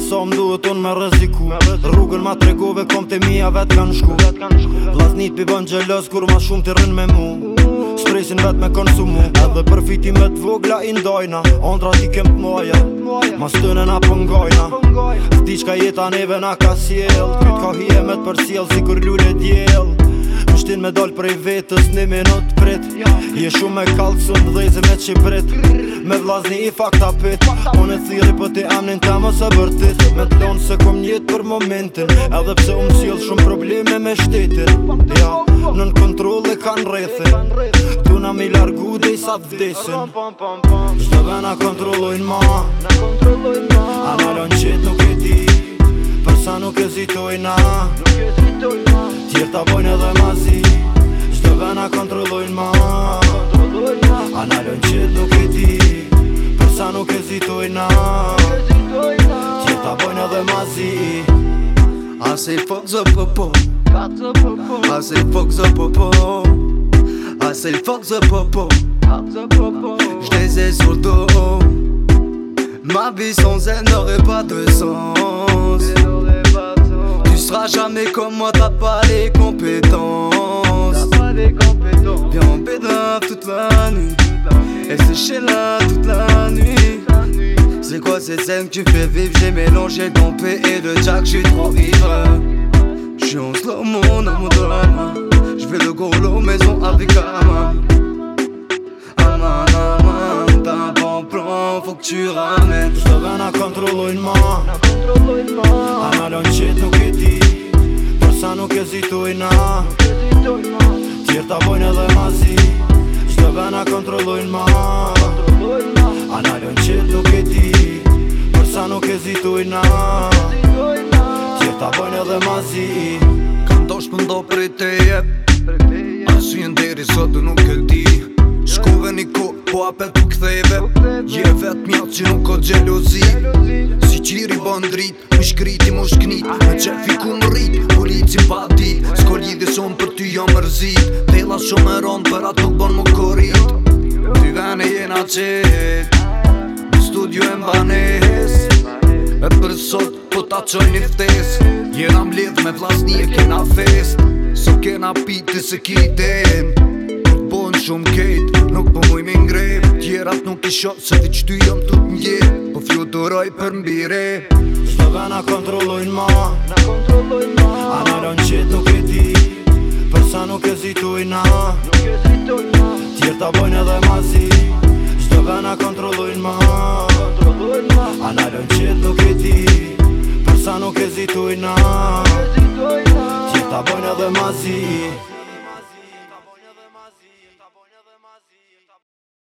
sa më duhet unë me rëziku Rrugën ma tregove kom të mija vetë kanë shku Vlasnit pi bën gjelës kur ma shumë të rënë me mu Stresin vetë me konsumu Edhe përfiti me të vogla i ndojna Ondra ti kem të moja Ma stëne na pëngojna Zdi qka jeta neve na ka siel Kyt ka hiemet e me të përsiel si kur lullet jel Mështin me dollë prej vetës në minut prit Je shumë me kalkësun dhe zemë Qiprit Me vlazni i fakta pit Unë e thiri për ti amnin ta më së vërtit Me t'lonë se kom njët për momentin Edhe pse unë cilë shumë probleme me shtetin Ja, nën kontrol e kanë rethin Tu na mi largu dhe i sa vdesin Shtë na kontrolojnë ma A qëtë nuk e di Përsa nuk e zitojnë na enough. Tu pas bonheur mazi. ma vie. fuck the popo. propos Assez fuck the popo. Assez ah, fort fuck the popo. Je les ai sur le dos. Ma vie sans elle n'aurait pas de sens. Tu seras jamais comme moi, t'as pas les compétences. Viens en pédale toute la nuit. Et chez là toute la nuit. C'est quoi ces scènes que tu fais vivre J'ai mélangé ton P et le Jack, j'suis trop ivre J'suis en slow mon amour mon la J'fais le gros maison avec Ama. main Aman, ah, aman, t'as un bon plan, faut que tu ramènes Sto na kontrolu in ma A À lonqit nuk i di Përsa nuk e zitu i na Nuk e nuk e zituj na Qe ta bëjnë edhe ma zi Ka ndo për prej te jep A shi deri sot nuk e ti Shkuve një ku po apet u ktheve Je vet mja që nuk o gjeluzi Si qiri bo drit Më shkriti më shknit Me qefi ku më rrit Polici pa dit Sko lidi son për ty jo më rzit Tela shumë e ronë për ato të bon më korit Ty vene jena qe Në studio e mba E për sot po ta qoj një ftes Jera mledh me vlas një e kena fest So kena piti se ki dem Bojnë shumë kejt, nuk po muj me ngrep Tjerat nuk i shot se ti ty jam tut një Po fluturoj për mbire Sloga na kontrollojnë ma Na kontrollojnë ma Anaron qëtë nuk e ti Ana lën qëtë nuk e ti Përsa nuk e zituj na Qita bojnë edhe mazi bojnë edhe mazi